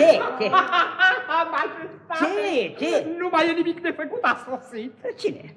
Ce? Ce? Majestate! Ce? Ce? Nu mai e nimic de făcut, a sosit. Cine?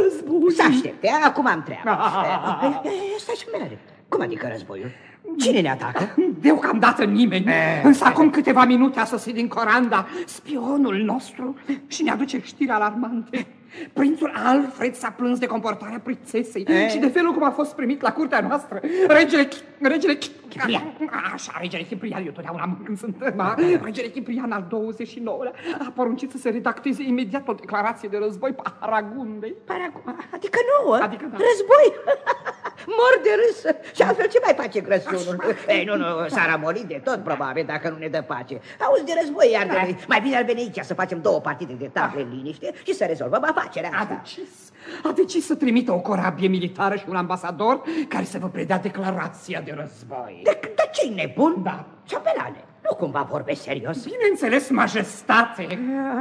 Război. Să aștepte, acum am treabă. Ah. Eh, eh, Stai și mereu. Cum adică războiul? Cine ne atacă? Deocamdată nimeni. Eh, Însă acum câteva minute a sosit din Coranda spionul nostru și ne aduce știri alarmante. Prințul Alfred s-a plâns de comportarea prințesei Eh? și de felul cum a fost primit la curtea noastră. Regele, regele Ciprian. Așa, regele Ciprian, eu totdeauna mă când sunt ma. Regele Ciprian al 29-lea a poruncit să se redacteze imediat o declarație de război pe Aragundei. Paragu- Adică nu, Adică da. Război? Mor de râs. Și altfel ce mai face grăsunul? Ei, nu, nu, s-ar amori de tot, probabil, dacă nu ne dă pace. Auzi de război, iar de noi. Mai bine ar veni aici să facem două partide de table în liniște și să rezolvăm afacerea A asta. decis, a decis să trimită o corabie militară și un ambasador care să vă predea declarația de război. De, de ce nebun? Da. Ciapelane, nu cumva vorbești serios? Bineînțeles, majestate.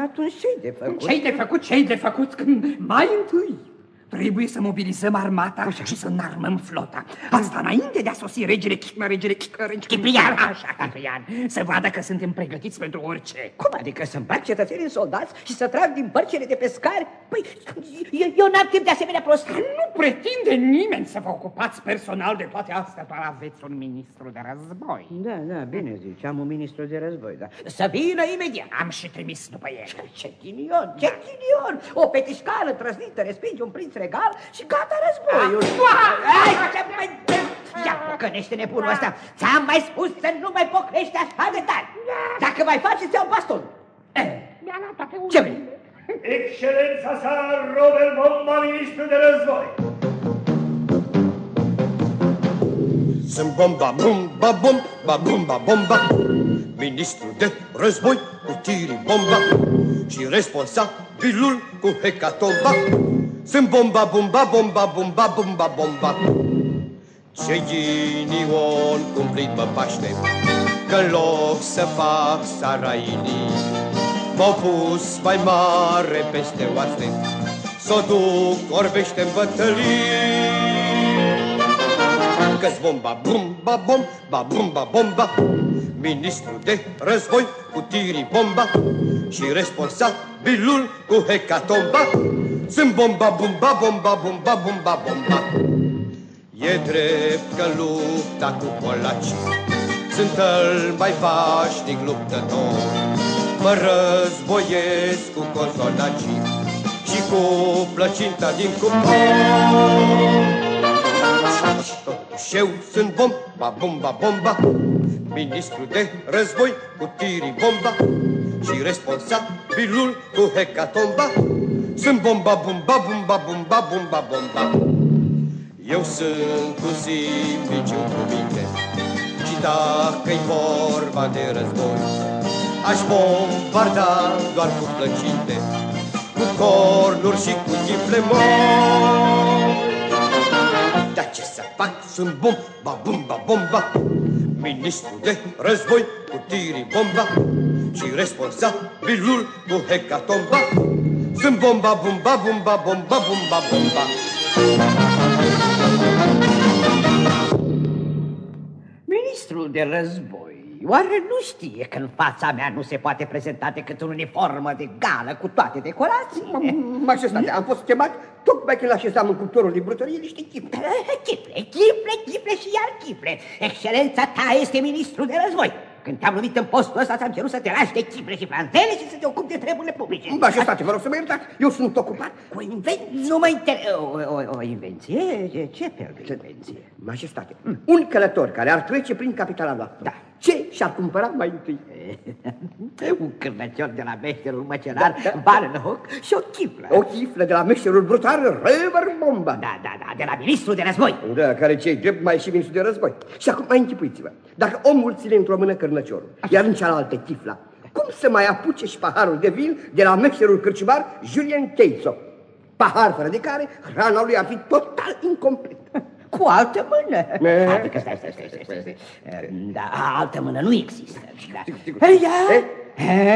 Atunci ce de făcut? Ce-ai de făcut, ce-ai de făcut când mai întâi trebuie să mobilizăm armata și să înarmăm flota. Asta înainte de a sosi regele, Chimă, regele Chimă, Ciprian. Așa, Ciprian, să vadă că suntem pregătiți pentru orice. Cum adică să împac cetățenii în soldați și să trag din părcile de pescari? Păi, eu, eu n-am timp de asemenea prostii. Nu pretinde nimeni să vă ocupați personal de toate astea, doar aveți un ministru de război. Da, da, bine zici, am un ministru de război, da. Să vină imediat. Am și trimis după el. Ce ghinion, ce ghinion! O petișcală trăsnită respinge un prinț regal și gata războiul. Ai, ce mai... Ia pocănește nebunul ăsta! Ți-am mai spus să nu mai pocănești așa de tare! Dacă mai faci, îți iau bastonul! Eh, Mi-a luat toate Ce ușile. vrei? Excelența sa, Robert Bomba, ministru de război. Sunt bomba, bomba, bomba, bomba, bomba, ministru de război cu tiri bomba și responsabilul cu hecatomba. Sunt bomba, bomba, bomba, bomba, bomba, bomba. Ce ghinion cumplit mă paște, că în loc să fac sarainii, M-au pus mai mare peste oaste, S-o duc orbește-n bătălii. Că-s bomba, bomba, bomba, bomba, bomba, Ministru de război cu tirii bomba Și responsabilul cu hecatomba Sunt bomba, bomba, bomba, bomba, bomba, bomba. E drept că lupta cu polaci Sunt cel mai vașnic luptător. Mă războiesc cu consonacii Și cu plăcinta din cuptor și eu sunt bomba, bomba, bomba Ministru de război cu tirii bomba Și responsabilul cu hecatomba Sunt bomba, bomba, bomba, bomba, bomba, bomba. Eu sunt cu simpliciu cuvinte Și dacă-i vorba de război Aș bombarda doar cu plăcinte Cu cornuri și cu chifle mori dar ce să fac? Sunt bomba, bomba, bomba. Ministru de război cu tirii bomba Și responsabilul cu hecatomba Sunt bomba, bomba, bomba, bomba, bomba, bomba Ministrul de război, oare nu știe că în fața mea nu se poate prezenta decât în uniformă de gală cu toate decorațiile? Majestate, am fost chemat tocmai când așezam în cuptorul din brutărie niște chipte. Chiple, chiple, chiple și iar chiple. Excelența ta este ministru de război. Când te-am numit în postul ăsta, ți-am cerut să te lași de chiple și planzele și să te ocupi de treburile publice. Majestate, vă rog să mă iertați, eu sunt ocupat. O invenție? Nu mă inter... O, o, o invenție? Ce, ce fel de invenție? Majestate, un călător care ar trece prin capitala noastră. Da. Ce și-ar cumpăra mai întâi? Un cârnăcior de la meșterul măcelar, da, da. Barenhoc și o chiflă. O chiflă de la meșterul brutal, Rever Bomba. Da, da, da, de la ministrul de război. Da, care cei drept mai și ministru de război. Și acum mai închipuiți-vă. Dacă omul ține într-o mână cărnăciorul, iar în cealaltă chifla, cum să mai apuce și paharul de vin de la meșterul cârciumar Julien Teizo? Pahar fără de care hrana lui ar fi total incompletă. Cu altă mână. Ne. Adică, stai, stai, stai, stai, stai, stai. Da, altă mână nu există. Da. Sigur, sigur. Ei, ia, Eh?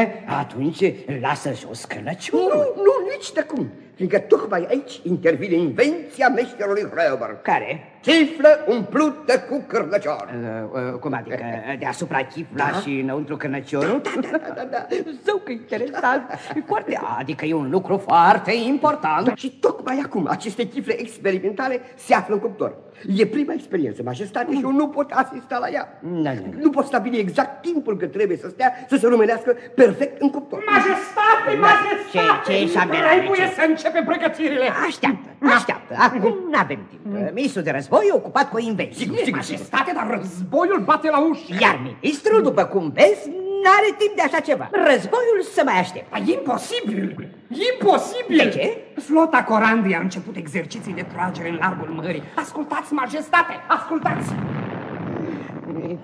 Eh, atunci lasă jos călăciorul. Nu, nu, nici de cum. Fiindcă tocmai aici intervine invenția meșterului Hröber. Care? Chiflă umplută cu cârnăcior. Uh, uh, cum adică? Deasupra chifla da? și înăuntru cănăciorul? Da, da, da, da. Zău că interesant. E foarte, adică e un lucru foarte important. Da, și tocmai acum aceste chifle experimentale se află în cuptor. E prima experiență, majestate, și eu nu pot asista la ea. Da, da. Nu pot stabili exact timpul cât trebuie să stea să se rumenească perfect în cuptor. Majestate, majestate! Ce, ce, șambelane, Trebuie ce? să începem pregătirile. Așteaptă, așteaptă. Acum nu avem timp. Ministrul de război e ocupat cu o invenție. Sigur, sigur, sigur. Majestate, dar războiul bate la ușă. Iar ministrul, după cum vezi, n-are timp de așa ceva. Războiul să mai aștept. Dar e imposibil! Imposibil! De ce? Flota Corandii a început exerciții de tragere în largul mării. Ascultați, majestate, ascultați!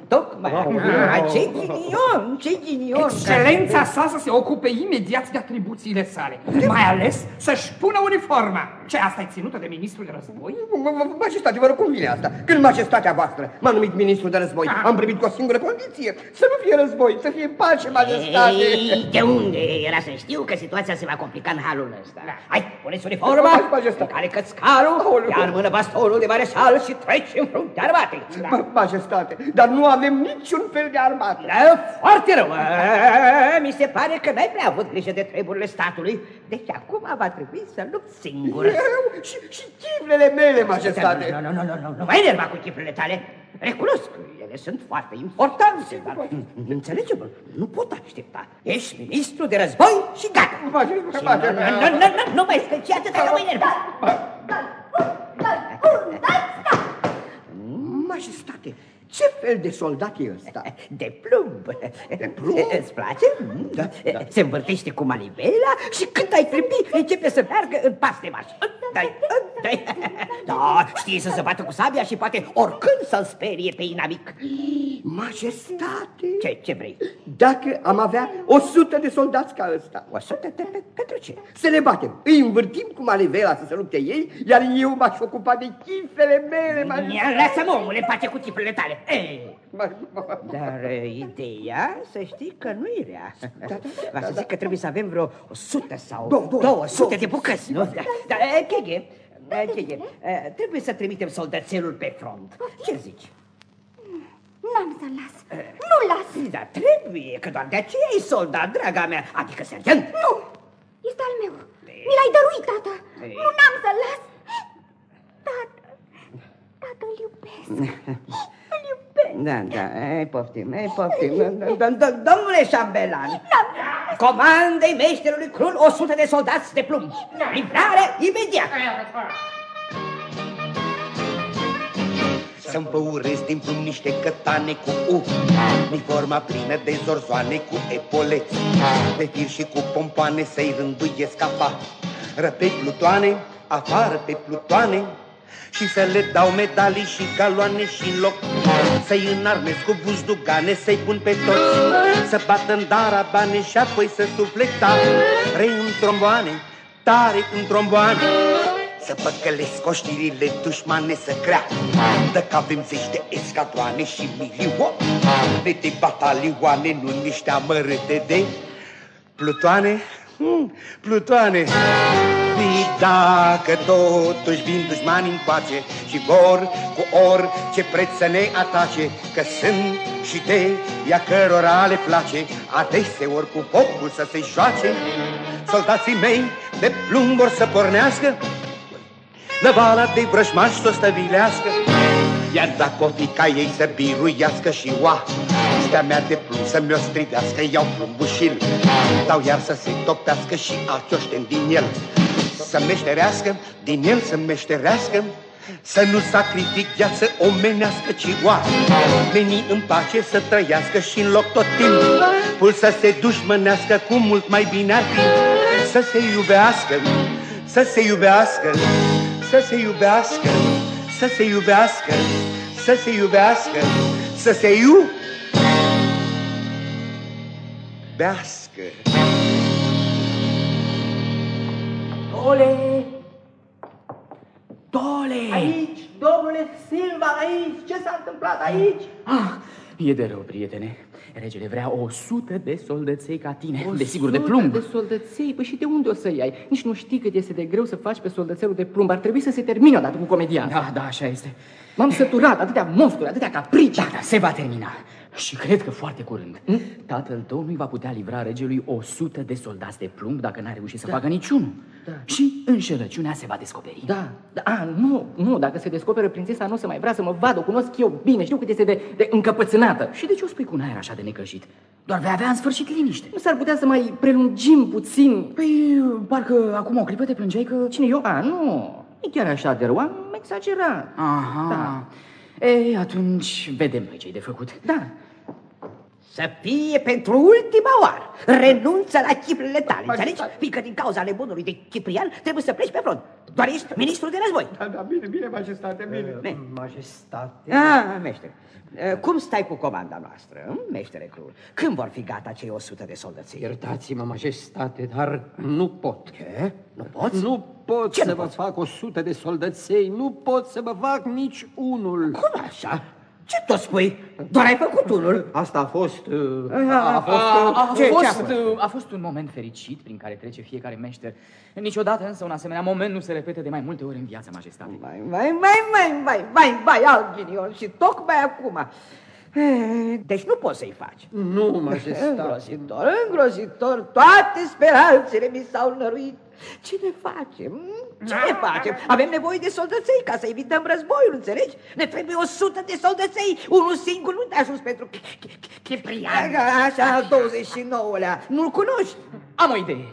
Tocmai. Ah, ce ghinion, ce ghinion. Excelența sa să se ocupe imediat de atribuțiile sale, mai ales să-și pună uniforma. Ce, asta e ținută de ministrul de război? Majestate, vă rog, cum vine asta? Când majestatea voastră m-a numit ministru de război, Ah. am primit cu o singură condiție, să nu fie război, să fie pace, majestate. Ei, de unde era să știu că situația se va complica în halul ăsta? Hai, puneți uniforma, Hai, majestate. calecă-ți calul, Aoleu. ia în mână bastonul de mareșal și treci în fruntea armatei. Ma- Majestate, dar nu avem niciun fel de armată. Da, foarte rău. A, Mi se pare că n-ai prea avut grijă de treburile statului, deci acum va trebui să lupți singur. Eu și, și chiflele mele, majestate. Nu, nu, nu, nu, nu, nu mai enerva cu chiflele tale. Recunosc, ele sunt foarte importante, dar înțelege-mă, nu pot aștepta. Ești ministru de război și gata. Majestate, Și nu, nu, nu, nu, nu, nu mai scăci atâta, nu mă enerva. Majestate, ce fel de soldat e ăsta? De plumb. De plumb? Îți place? Da, da. Se învârtește cu manivela și când ai clipi, începe să meargă în pas de marș. Dai, dai. Da, știe să se bată cu sabia și poate oricând să-l sperie pe inamic. Majestate, Ce, ce vrei? dacă am avea o sută de soldați ca ăsta, O sută de pe, pentru ce? să le batem, îi învârtim cu manivela să se lupte ei, iar eu m-aș ocupa de chifele mele, majestate. Ia, lasă-mă, omule, în pace cu chiflele tale. Ei. Ma- ma- Dar uh, ideea, să știi că nu e rea. da, Va să zic că trebuie să avem vreo 100 sau Două, două, 200 două. de bucăți, nu? Da, Dar, uh, Cheghe, uh, Cheghe, uh, trebuie să trimitem soldățelul pe front. Ce zici? N-am să las. Nu las. Da, trebuie, că doar de aceea e soldat, draga mea, adică sergent. Nu. Este al meu. Mi l-ai dăruit, tată. Ei. Nu n-am să las. Tată. Tată, îl iubesc. Îl iubesc. Da, da, ei, poftim, ei, poftim. D- d- d- Domnule șambelan, comandei meșterului Crul 100 de soldați de plumb. Livrare imediat. Să-mi păuresc din plumb niște cătane cu U Uniforma plină de zorzoane cu epoleți Pe fir și cu pompoane să-i rânduiesc afară pe plutoane, afară pe plutoane și să le dau medalii și galoane și în loc. Să-i înarmez cu buzdugane, să-i pun pe toți. Să bată în darabane și apoi să sufle tare în tromboane Tare în tromboane. Să păcălesc oștirile dușmane să creacă Dacă avem zeci de escadroane și milioane de batalioane Nu niște amărâte de plutoane. Hmm, Plutoane. Și dacă totuși vin dușmani încoace Și vor cu orice preț să ne atace Că sunt și de ea cărora le place Adeseori cu focul să se joace Soldații mei de plumb or să pornească Năvala de vrăjmași să o stăvilească Iar dacă o fi ca ei să biruiască și oa Stea mea de plumb să mi-o strivească Iau plumbul și dau iar să se topească Și acioștem din el Să meșterească, din el să meșterească să nu sacrific viață omenească, ci oa Veni în pace să trăiască și în loc tot timpul Să se dușmănească cu mult mai bine ar fi. Să se iubească, să se iubească să se iubească, să se iubească, să se iubească, să se iubească. Dole! Dole! Aici, domnule Silva, aici! Ce s-a întâmplat aici? Ah, e de rău, prietene. Regele vrea o sută de soldăței ca tine, o desigur de plumb. de soldăței? Păi și de unde o să iei? Nici nu știi cât este de greu să faci pe soldățelul de plumb. Ar trebui să se termine odată cu comedia. Da, da, așa este. M-am săturat, atâtea monstru, atâtea caprici. Da, da, se va termina. Și cred că foarte curând. Hmm? Tatăl tău nu va putea livra regelui o sută de soldați de plumb dacă n-a reușit să da. facă niciunul. Da. Și înșelăciunea se va descoperi. Da, da. A, nu, nu, dacă se descoperă prințesa nu o să mai vrea să mă vadă, o cunosc eu bine, știu cât este de, de încăpățânată. Și de ce o spui cu un aer așa de necăjit? Doar vei avea în sfârșit liniște. Nu s-ar putea să mai prelungim puțin? Păi, parcă acum o clipă te plângeai că... Cine eu? A, nu, e chiar așa de rău, am exagerat. Aha. Da. Ei, atunci vedem noi ce de făcut. Da. Să fie pentru ultima oară. Renunță la chiflele tale, înțelegi? Fiindcă din cauza nebunului de Ciprian trebuie să pleci pe front. Doar ești ministrul de război. Da, da, bine, bine, majestate, bine. Ne. Majestate. Ah, meștere. Eh, Cum stai cu comanda noastră, hm, meștere Crul? Când vor fi gata cei 100 de soldății? Iertați-mă, majestate, dar nu pot. Ce? Nu poți? Nu pot Ce să nu vă poți? fac o sută de soldăței, nu pot să vă fac nici unul. Cum așa? Ce tot spui? Doar ai făcut unul. Asta a fost... uh, A, A fost... A, a, Ce- ce a fost, fost? a fost un moment fericit prin care trece fiecare meșter. Niciodată însă un asemenea moment nu se repete de mai multe ori în viața majestate. Mai, mai, mai, mai, mai, mai, mai, alt ghinion și tocmai acum. Eh, Deci nu poți să-i faci. Nu, majestate. Îngrozitor, îngrozitor, toate speranțele mi s-au năruit. Ce ne facem? hm? Ce ne facem? Avem nevoie de soldăței ca să evităm războiul, înțelegi? Ne trebuie o sută de soldăței. Unul singur nu te ajuns pentru Ciprian. Așa, al 29-lea. Nu-l cunoști? Am o idee.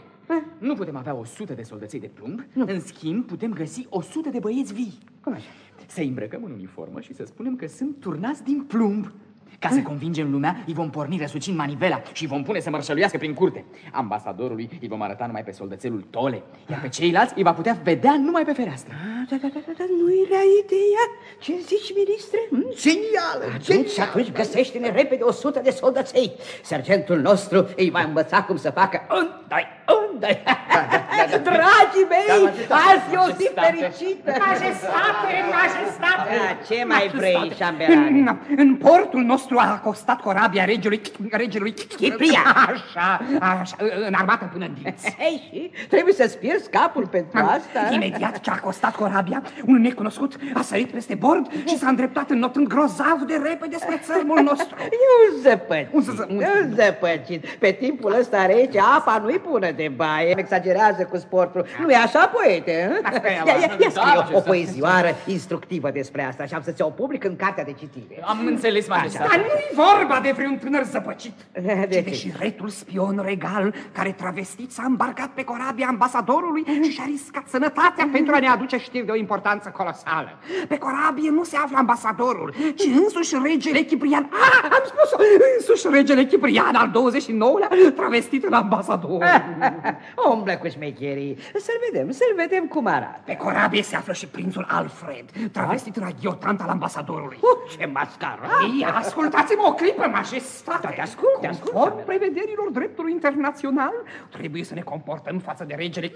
Nu putem avea o sută de soldăței de plumb, în schimb putem găsi o sută de băieți vii. Cum așa? Să îmbrăcăm în uniformă și să spunem că sunt turnați din plumb. Ca să convingem lumea, îi vom porni răsucind manivela și îi vom pune să mărșăluiască prin curte. Ambasadorului îi vom arăta numai pe soldățelul Tole, iar pe ceilalți îi va putea vedea numai pe fereastră. Da, da, da, da, da, nu-i rea ideea. Ce zici, ministre? Hm? Genială, Atunci, atunci găsește-ne repede o sută de soldăței. Sergentul nostru îi va învăța cum să facă un, doi, un, doi. Dragii mei, azi e o zi fericită. Majestate, majestate! Da, ce mai vrei, șamberane? În, în portul nostru a acostat corabia regelui, regelui Ciprian. Așa, așa, în armată până în dinți. Hei, și trebuie să-ți pierzi capul pentru asta? Imediat ce a acostat corabia, un necunoscut a sărit peste bord și s-a îndreptat înotând grozav de repede spre țărmul nostru. E un zăpăcit, Un ză- un- e un zăpăcit. Pe timpul ăsta rece, apa nu-i bună de baie. Exagerează cu sportul. Nu e așa, poete? hă? Asta e, Ia, ia, ia da, scrie o, o majestate. poezioară instructivă despre asta și am să ți-o public în cartea de citire. Am înțeles, Dar majestate. nu-i vorba de vreun tânăr zăpăcit, De ci ce? de și retul spion regal care travestit s-a îmbarcat pe corabia ambasadorului și și-a riscat sănătatea pentru a ne aduce știri de o importanță colosală. Pe corabie nu se află ambasadorul, ci însuși regele Ciprian. Ah, am spus-o! Însuși regele Ciprian al 29-lea, travestit în ambasador. Umblă cu șmecherii. Să-l vedem, să-l vedem cum arată. Pe corabie se află și prințul Alfred, travestit în aghiotant al ambasadorului. Uh, ce mascara! Ei, ascultați-mă o clipă, majestate! Da, te ascult, te ascult, Conform Samuel. prevederilor dreptului internațional, trebuie să ne comportăm față de regele...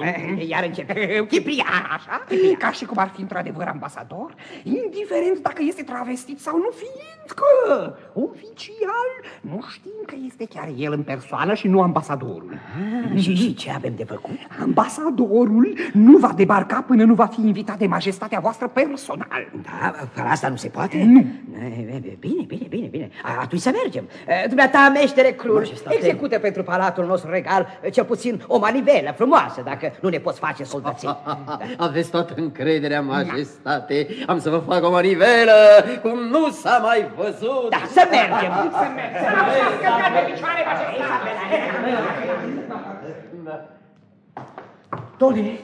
Eh, Iar începe. Ciprian, Așa? Ca și cum ar fi într-adevăr ambasador, indiferent dacă este travestit sau nu, fiindcă oficial nu știm că este chiar el în persoană și nu ambasadorul. Ah, și, și ce avem de făcut? Ambasadorul nu va debarca până nu va fi invitat de majestatea voastră personal. Da, fără asta nu se poate? Nu. Eh, Bine, bine, bine, bine. A- Atunci să mergem. Eh, Dumneata, meștere Crul, Majestate. execută pentru palatul nostru regal eh, cel puțin o manivelă frumoasă, dacă nu ne poți face soldății. Aveți toată încrederea, majestate. Am să vă fac o manivelă cum nu s-a mai văzut. Da, să mergem. Să mergem. Tole,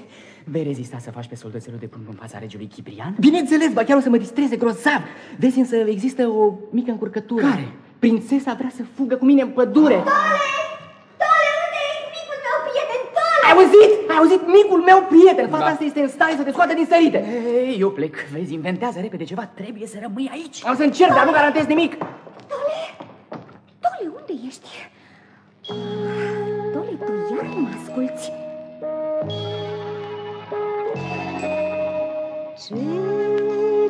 vei rezista să faci pe soldățelul de plumb în fața regelui Ciprian? Bineînțeles, ba chiar o să mă distreze grozav. Vezi însă există o mică încurcătură. Care? Prințesa vrea să fugă cu mine în pădure. Tole! Tole, unde ești micul meu prieten? Tole! Ai auzit? Ai auzit? Micul meu prieten. Fata asta este în stare să te scoată din sărite. Ei, eu plec. Vezi, inventează repede ceva. Trebuie să rămâi aici. Am să încerc, dar nu garantez nimic. Tole! Tole, unde ești? Tole, tu iar nu mă asculți. Ce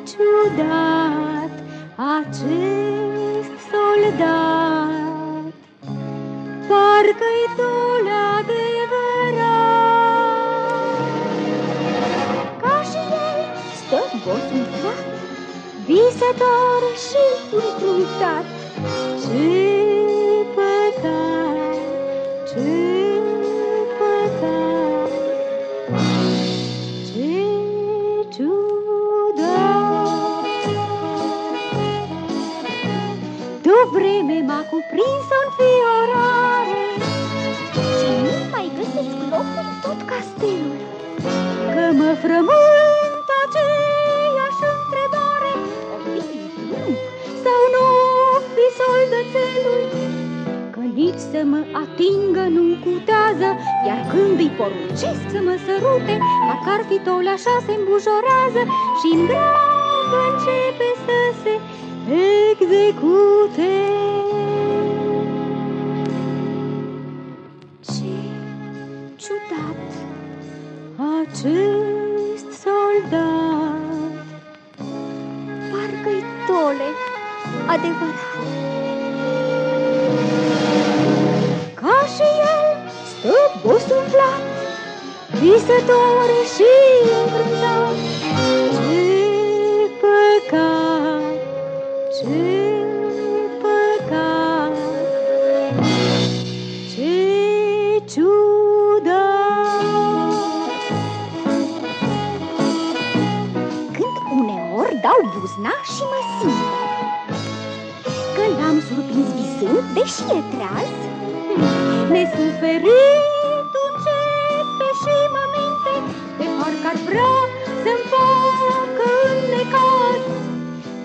ciudat acest soldat parcă-i tole adevărat. Ca și el stă bosunflat, visător și încruntat. Castelul Că mă frământ aceeași întrebare O fi plumb sau nu o fi soldățelul Că nici să mă atingă nu-mi cutează Iar când îi poruncesc să mă sărute Parcă ar fi tole așa se îmbujorează și în grab începe să se execute. Acest soldat, parcă-i tole adevărat. Ca și el stă bosunflat, visător și încruntat. Dau buzna și mă simt. Că l-am surprins visând, deși e treaz Nesuferit începe și mă minte De parcă ar vrea să-mi facă necaz.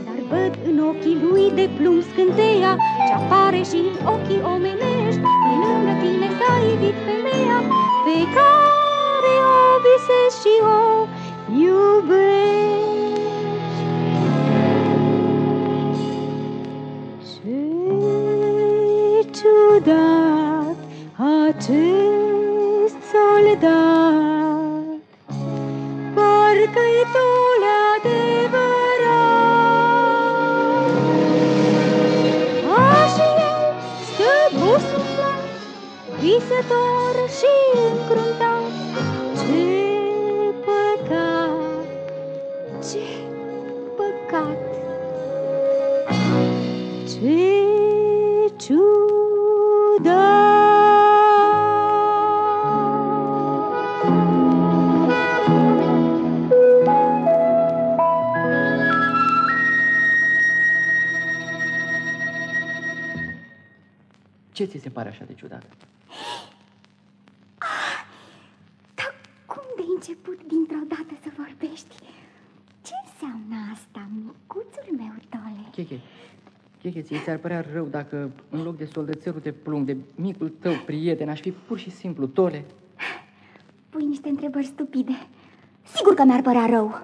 Dar văd în ochii lui de plumb scânteia Ce apare și în ochii omenești Pe lângă tine s-a iubit femeia Pe care o visezi și o iubești acest soldat. Parcă-i tole adevărat. Așa el stă bosunflat Visător și încruntat pare așa de ciudat? Dar cum de început dintr-o dată să vorbești? Ce înseamnă asta, micuțul meu, Tole? Cheche, Cheche, ție ți-ar părea rău dacă în loc de soldățelul de plumb, de micul tău prieten, aș fi pur și simplu tole? Pui niște întrebări stupide. Sigur că mi-ar părea rău.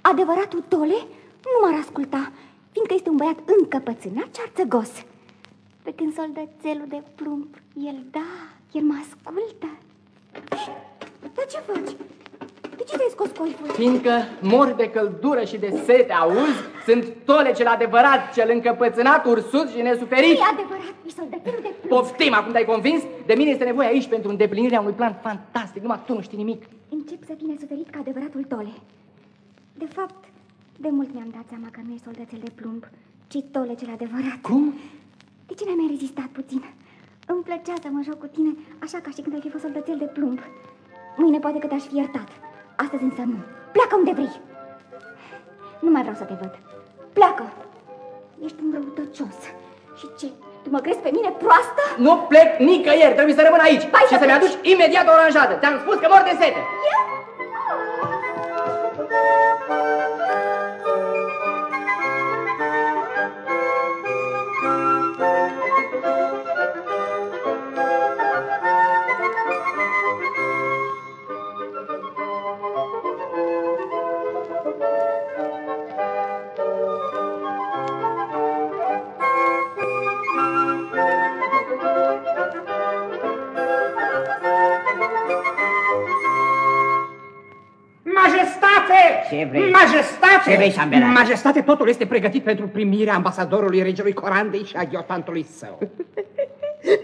Adevăratul Tole nu m-ar asculta, fiindcă este un băiat încăpățânat și arțăgos. Pe când soldățelul de plumb, el da, el mă ascultă. Dar ce faci? De ce te-ai scos coiful? Fiindcă mor de căldură și de sete, auzi? Sunt tole cel adevărat, cel încăpățânat, ursut și nesuferit. Nu e adevărat, e soldățelul de plumb. Poftim, acum te-ai convins? De mine este nevoie aici pentru îndeplinirea unui plan fantastic. Numai tu nu știi nimic. Încep să fii nesuferit ca adevăratul Tole. De fapt, de mult mi-am dat seama că nu e soldățel de plumb, ci Tole cel adevărat. Cum? De ce n-ai mai rezistat puțin? Îmi plăcea să mă joc cu tine, așa ca și când ai fi fost soldățel de plumb. Mâine poate că te-aș fi iertat. Astăzi însă nu. Pleacă unde vrei. Nu mai vreau să te văd. Pleacă. Ești un răutăcios. Și ce? Tu mă crezi pe mine proastă? Nu plec nicăieri, trebuie să rămân aici Hai și să să-mi pleci. aduci imediat o oranjadă. Ți-am spus că mor de sete. Eu? Majestate! Ce vrei, șambelane? Majestate, totul este pregătit pentru primirea ambasadorului regelui Corandei și a ghiotantului său.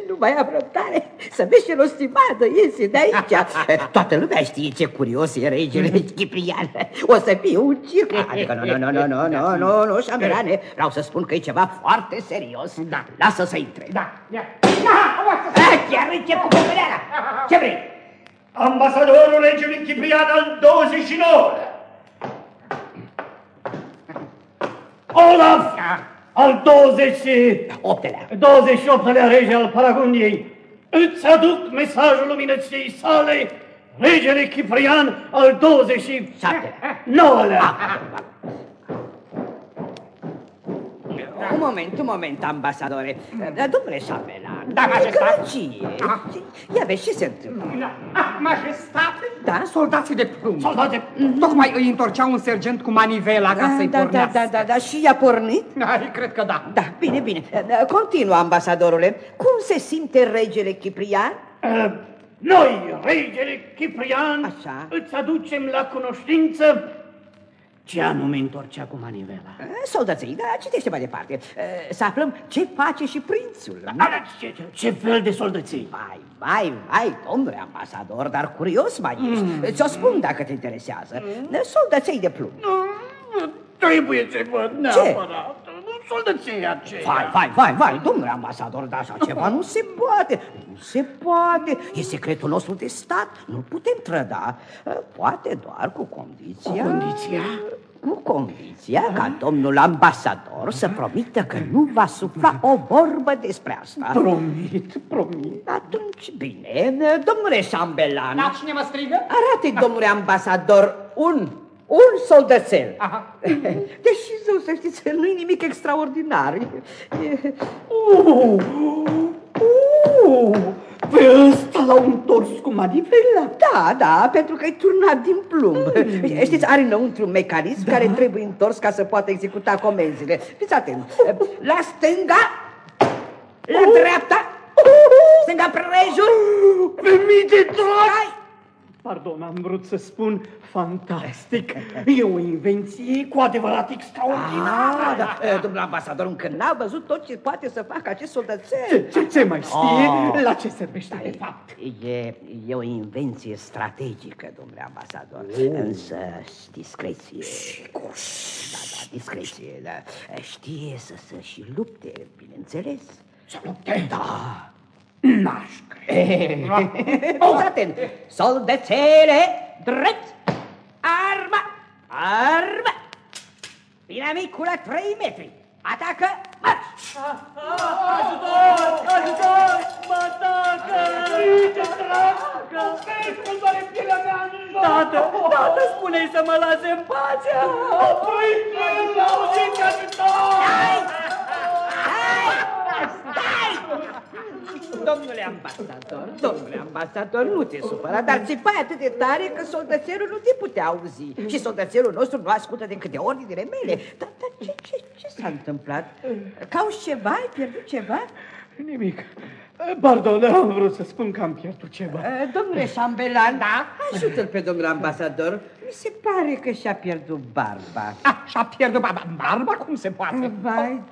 Nu mai am răbdare să vezi ce rostivadă iese de aici. Toată lumea știe ce curios e regele Ciprian. O să fie un circ. Adică nu, nu, nu, nu, nu, nu, nu, șambelane. Vreau să spun că e ceva foarte serios. Da. Lasă să intre. Da, ia. Ah, Chiar încep cu poveleala. Ce vrei? Ambasadorul regelui Ciprian al 29 Olaf! Al 20 Optelea. 28-lea rege al Paragundiei îți aduc mesajul luminăției sale regele Ciprian al 29-lea Un moment, un moment, ambasadore. Domnule șapelan. Da, majestate. Gălăgie. Ia vezi ce se întâmplă. Ah, majestate, Da? soldații de plumb. Soldate, Tocmai îi întorceau un sergent cu manivela ca să-i da, da, pornească. da, da, da, și i-a pornit? Ai, cred că da. Da, bine, bine. Continuă, ambasadorule. Cum se simte regele Ciprian? Uh, Noi, regele Ciprian, Așa. îți aducem la cunoștință ce anume întorcea cu manivela. Soldăței, da, citește mai departe. Să aflăm ce face și prințul. Da, da, ce, ce, ce fel de soldății? Vai, vai, vai, domnule ambasador, dar curios mai ești. Mm. Ți-o spun dacă te interesează. Soldăței de plumb. Trebuie să văd neapărat. Soldății aceia. Vai, vai, vai, vai, domnule ambasador, dar așa ceva nu se poate. Nu se poate. E secretul nostru de stat. Nu putem trăda. Poate doar cu condiția... Cu condiția? Cu condiția ca domnul ambasador să promită că nu va sufla o vorbă despre asta. Promit, promit. Atunci, bine, domnule șambelan, Da, cine mă strigă? arate domnule ambasador un, un soldățel. Aha. Deși, zău, să știți, nu-i nimic extraordinar. E- Uh, uh, pe ăsta l-au întors cu manivela. Da, da, pentru că e turnat din plumb. Știți, are înăuntru un mecanism care trebuie întors ca să poată executa comenzile. Fiți atent. La stânga, la dreapta, stânga prejur, Pe mii de dragi! Stai! Pardon, am vrut să spun fantastic. E o invenție cu adevărat Ah, extraordinară. da, eh, domnul ambasador încă n-a văzut tot ce poate să facă acest soldățel. Ce, ce, ce mai știe? Ah. La ce servește de fapt? E, e o invenție strategică, domnule ambasador, însă discreție. Da, da, discreție, da. Știe să se și lupte, bineînțeles. Să lupte? Da. N-aș crede. Fiți atent! Soldățele, drept, arma, arma! Inamicul la 3 metri. Atacă, marș! Ajutor! Ajutor! Mă atacă! Ce dragă! Oprește-l, doare pielea mea în joc! Tată, tată, spune-i să mă lase în pace! Opriți-l! Auziți, ajutor! Domnule ambasador, domnule ambasador, nu te supăra, dar țipai atât de tare că soldățelul nu te putea auzi. Și soldățelul nostru nu ascultă decât de ordinele mele. Dar, dar ce, ce, ce s-a întâmplat? Cauți ceva? Ai pierdut ceva? Nimic. Pardon, am vrut să spun că am pierdut ceva. Eh, Domnule șambelan, da? ajută-l pe domnul ambasador. Mi se pare că și-a pierdut barba. Ah, și-a pierdut barba. Barba cum se poate? Vai,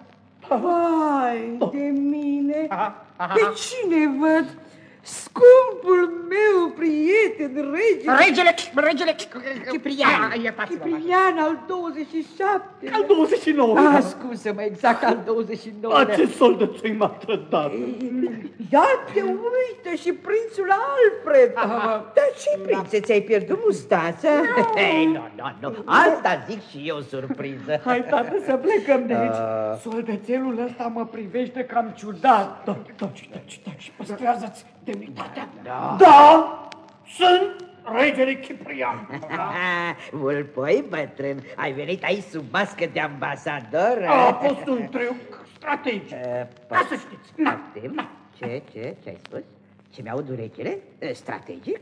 vai de mine! Aha, aha. Pe cine văd? Scumpul meu prieten, rege Regele, regele Ciprian. Ah, iertați-mă, Ciprian al 27. Al 29. Ah, scuze-mă, exact al 29. Acest soldățui m-a trădat. Ia te uită și prințul Alfred. Dar ce prințe, ți-ai pierdut mustața? Hei, nu, nu, nu, asta zic și eu surpriză. Hai, tată, să plecăm de aici. Soldățelul ăsta mă privește cam ciudat. Da, taci, taci, taci, păstrează-ți demnitatea. Da. Da, sunt regele Ciprian. Vulpoi, bătrân, ai venit aici sub mască de ambasador? A fost un triuc strategic. Eh, Ca să știți. Na, Poftim? Ce, ce, ce ai spus? Ce mi-aud urechile? Eh, Strategic?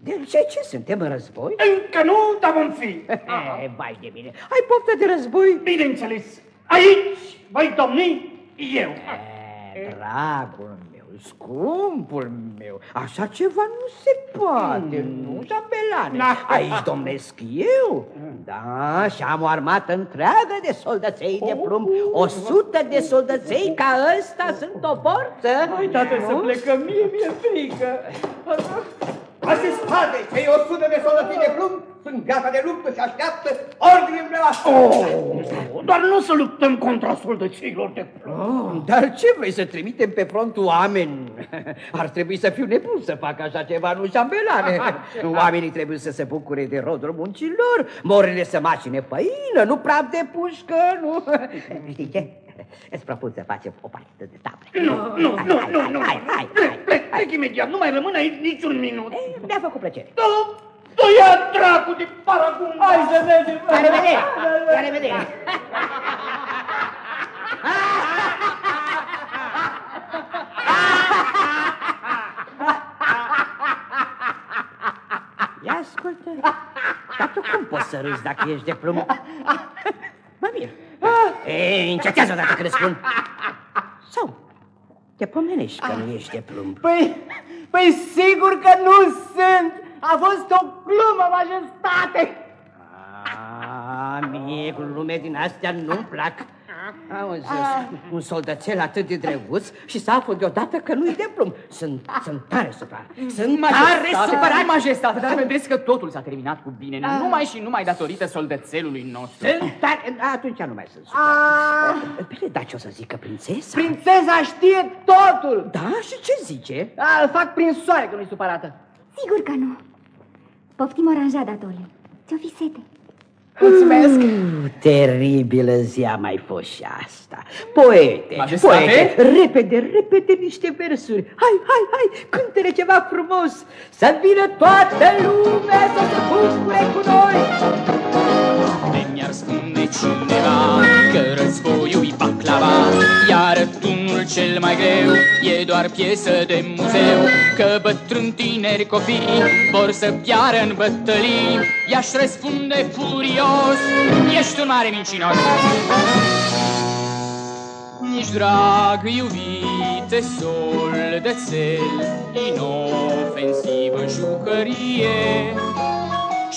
De ce, ce, suntem în război? Încă nu, dar vom fi. Eh, vai de mine, ai poftă de război? Bineînțeles, aici voi domni eu. Eh, Dragul meu, scumpul meu, așa ceva nu se poate, nu, șambelane. Da. Aici domnesc eu. Da, și am o armată întreagă de soldăței de plumb, o sută de soldăței ca ăsta sunt o forță. Hai, tată, să Nu? plecăm, mie mi-e frică. Azi spate, cei 100 de soldății de plumb sunt gata de luptă și așteaptă ordinile noastre. Oh, dar nu să luptăm contra soldăților de plumb. Oh, dar ce vrei să trimitem pe frontul oameni? Ar trebui să fiu nebun să fac așa ceva, nu șambelane. Oamenii trebuie să se bucure de rodul muncilor, morile să macine făină, nu praf de pușcă, nu? Știi ce? Îți propun să facem o partidă de tablă. Nu, nu, Hai, nu, hai, nu, hai, nu. Hai, hai, Plec, hai. plec, plec imediat, nu mai rămân aici niciun minut. Eh, Mi-a făcut plăcere. Da, da ia dracu de paragum. Hai să mergem. La revedere! La revedere! Ia ascultă, dar tu cum poți să râzi dacă ești de plumb? Mă mir. Ei, încetează odată când îți spun. Sau, te pomenești că nu ești de plumb. Păi, păi sigur că nu sunt. A fost o glumă, majestate. A, mie glume din astea nu-mi plac. Auzi, un soldățel atât de drăguț și să aflu deodată că nu-i de plumb. Sunt, sunt tare supărat. Sunt tare supărat. majestate, dar vedeți că totul s-a terminat cu bine, numai și numai datorită soldățelului nostru. Sunt tare... Atunci nu mai sunt supărat. Bine, dar ce o să zică prințesa? Prințesa știe totul. Da? Și ce zice? A, îl fac prin soare că nu-i supărată. Sigur că nu. Poftim oranjat, datole. Ți-o fi sete. Mulțumesc. Uh, teribilă zi a mai fost și asta. Poete, Majestate? poete, repede, repede niște versuri. Hai, hai, hai, cântere ceva frumos. Să vină toată lumea să se bucure cu noi. De mi-ar spune cineva că războiul-i baclava Iar tunul cel mai greu e doar piesă de muzeu Că bătrâni tineri copii vor să piară în bătălii. I-aș răspunde furios, ești un mare mincinos. Nici drag, iubite, soldățel Inofensivă jucărie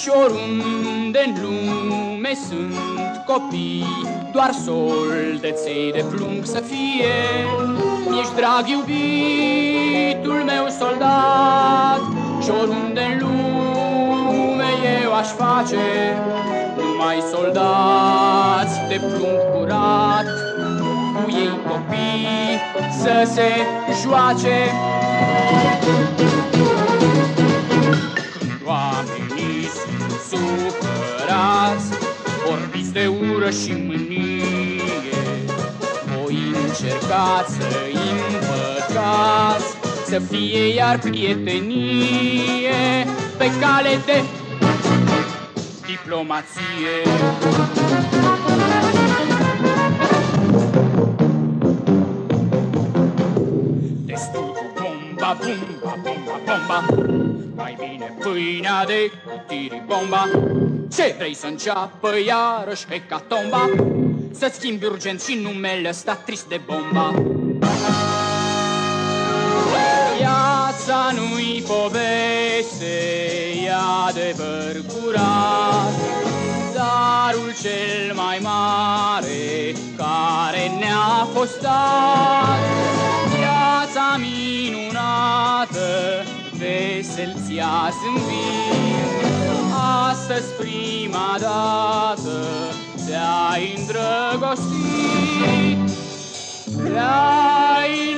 și oriunde în lume sunt copii Doar soldăței de plumb să fie. Ești drag iubitul meu soldat Și oriunde în lume eu aș face Numai soldați de plumb curat Cu ei copii să se joace. Oamenii supărați Vorbiți de ură și mânie. Voi încercați să-i împăcați Să fie iar prietenie Pe cale de diplomație. Destul cu bomba, bomba, bomba, bomba. Mai bine pâinea de tiri bomba Ce vrei să înceapă iarăși hecatomba Să-ți schimbi urgent și numele ăsta trist de bomba. Viața nu-i poveste, e adevăr curat. Darul cel mai mare care ne-a fost dat. Viața minunată, vesel ți-a zâmbit Astăzi prima dată te-ai îndrăgostit. Te-ai